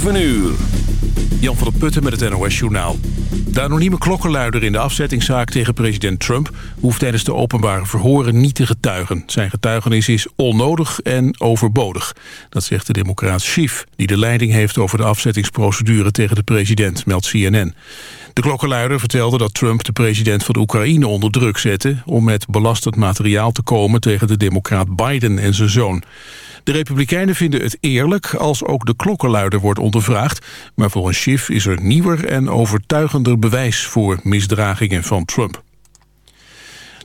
7 uur. Jan van der Putten met het NOS-journaal. De anonieme klokkenluider in de afzettingszaak tegen president Trump... hoeft tijdens de openbare verhoren niet te getuigen. Zijn getuigenis is onnodig en overbodig. Dat zegt de democraat Schiff, die de leiding heeft... over de afzettingsprocedure tegen de president, meldt CNN. De klokkenluider vertelde dat Trump de president van de Oekraïne onder druk zette... om met belastend materiaal te komen tegen de democraat Biden en zijn zoon. De Republikeinen vinden het eerlijk als ook de klokkenluider wordt ondervraagd... maar volgens Schiff is er nieuwer en overtuigender bewijs voor misdragingen van Trump.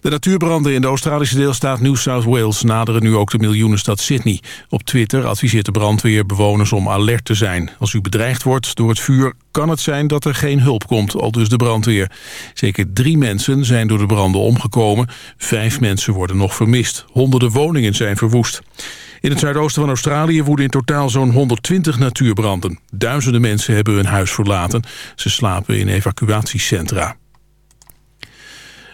De natuurbranden in de Australische deelstaat New South Wales naderen nu ook de miljoenenstad Sydney. Op Twitter adviseert de brandweer bewoners om alert te zijn. Als u bedreigd wordt door het vuur kan het zijn dat er geen hulp komt, al dus de brandweer. Zeker drie mensen zijn door de branden omgekomen. Vijf mensen worden nog vermist. Honderden woningen zijn verwoest. In het zuidoosten van Australië woeden in totaal zo'n 120 natuurbranden. Duizenden mensen hebben hun huis verlaten. Ze slapen in evacuatiecentra.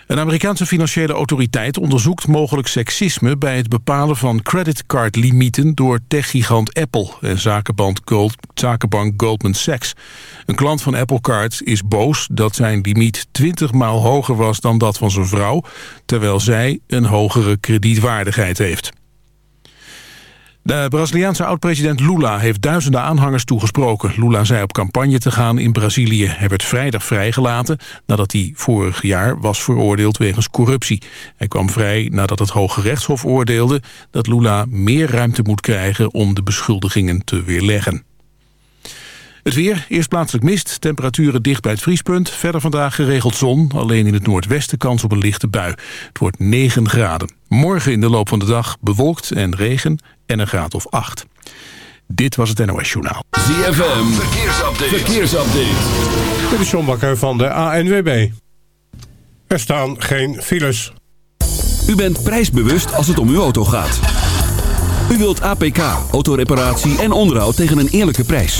Een Amerikaanse financiële autoriteit onderzoekt mogelijk seksisme... bij het bepalen van creditcardlimieten door techgigant Apple... en zakenbank, Gold, zakenbank Goldman Sachs. Een klant van Apple Card is boos dat zijn limiet 20 maal hoger was dan dat van zijn vrouw... terwijl zij een hogere kredietwaardigheid heeft. De Braziliaanse oud-president Lula heeft duizenden aanhangers toegesproken. Lula zei op campagne te gaan in Brazilië. Hij werd vrijdag vrijgelaten nadat hij vorig jaar was veroordeeld wegens corruptie. Hij kwam vrij nadat het Hoge Rechtshof oordeelde dat Lula meer ruimte moet krijgen om de beschuldigingen te weerleggen. Het weer, eerst plaatselijk mist, temperaturen dicht bij het vriespunt. Verder vandaag geregeld zon, alleen in het noordwesten kans op een lichte bui. Het wordt 9 graden. Morgen in de loop van de dag bewolkt en regen en een graad of 8. Dit was het NOS Journaal. ZFM, verkeersupdate. verkeersupdate. Dit is John Bakker van de ANWB. Er staan geen files. U bent prijsbewust als het om uw auto gaat. U wilt APK, autoreparatie en onderhoud tegen een eerlijke prijs.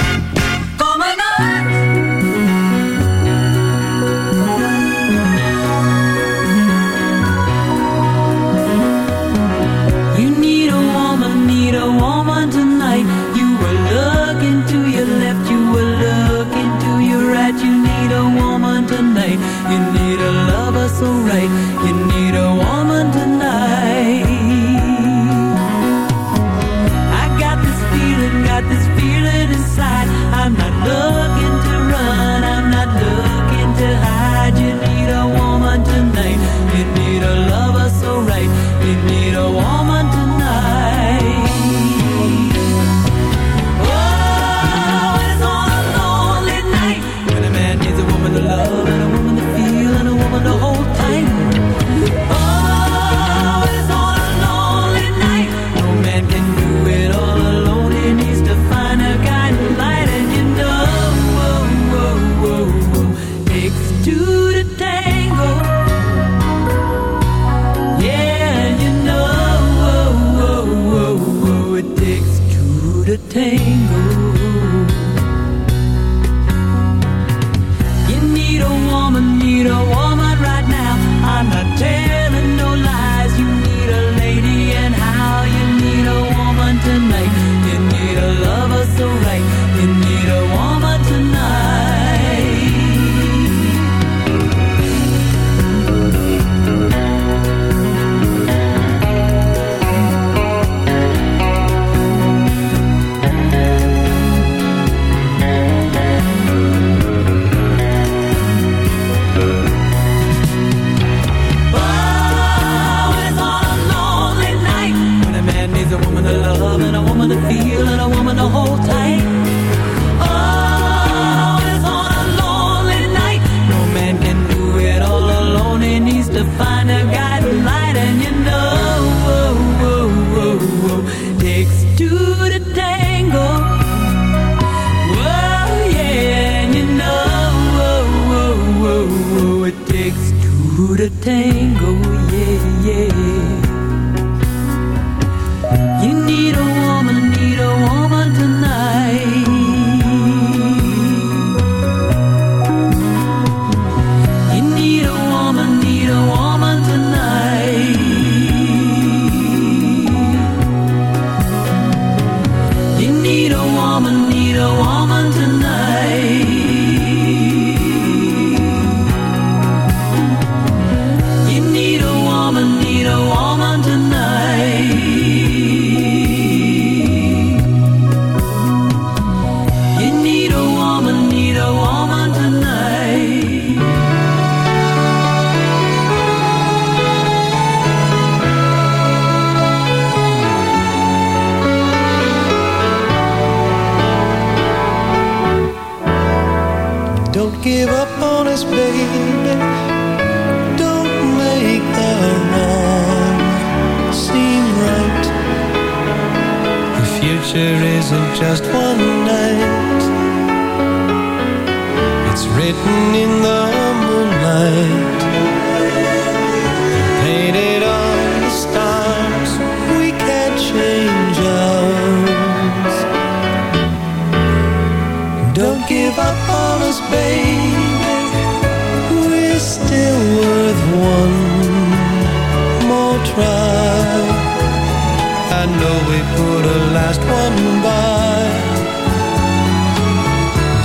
Right.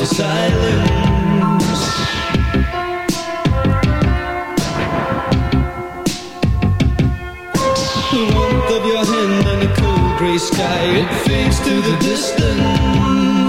to silence. The warmth of your hand and the cool grey sky It fades to the distance.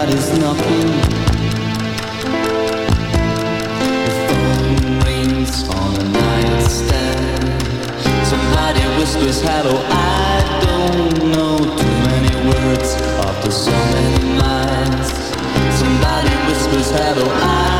nobody's knocking. The phone rings on nightstand. Somebody whispers hello. I don't know too many words after so many miles. Somebody whispers hello. I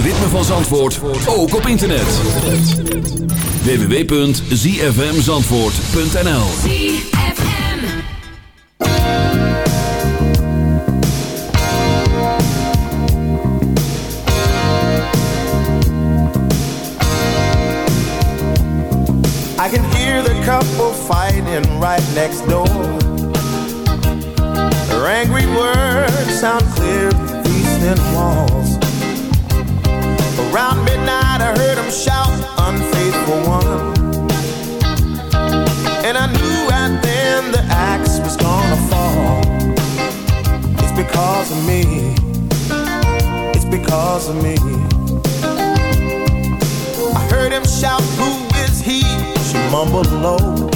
ritme van Zandvoort ook op internet. www.zfmzandvoort.nl I can hear the couple fighting right next door. Their angry words sound clear through these thin walls. Around midnight, I heard them shout, Unfaithful one. And I knew right then the axe was gonna fall. It's because of me. It's because of me. I heard him shout, Who is he? She mumbled low.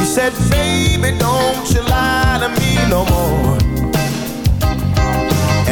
He said, Baby, don't you lie to me no more.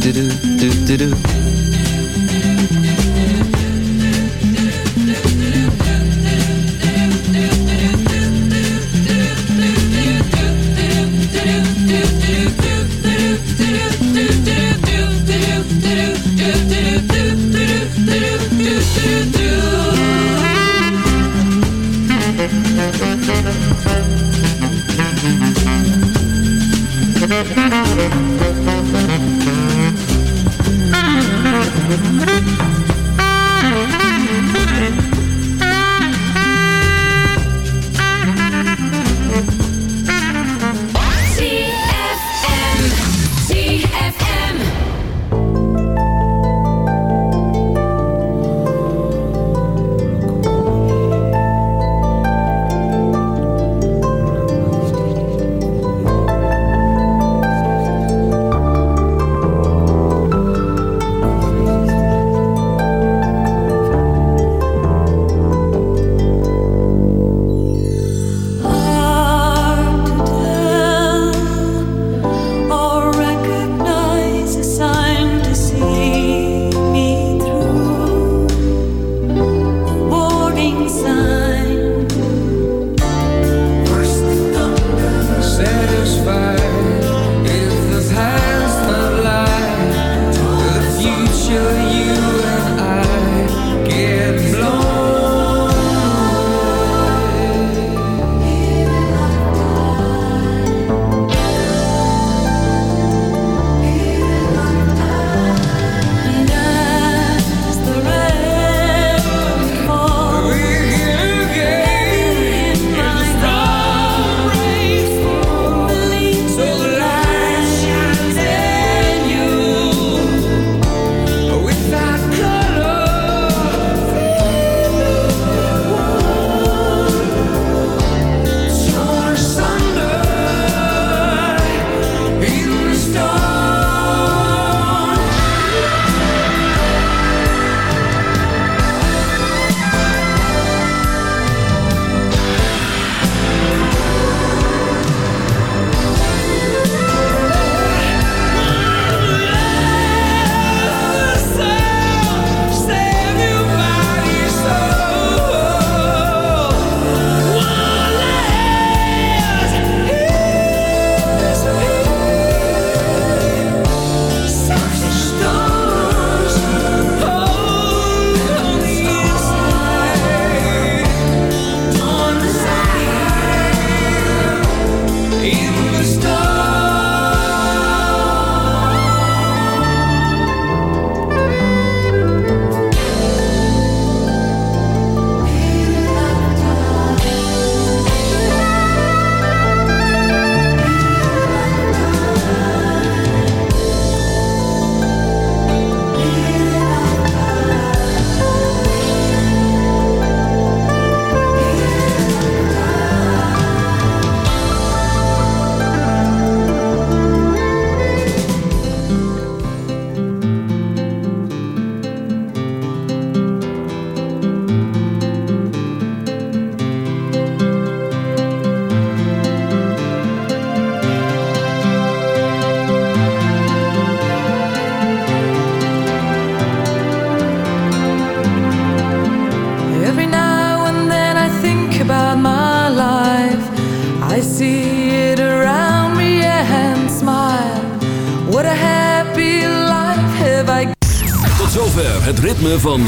do do do do do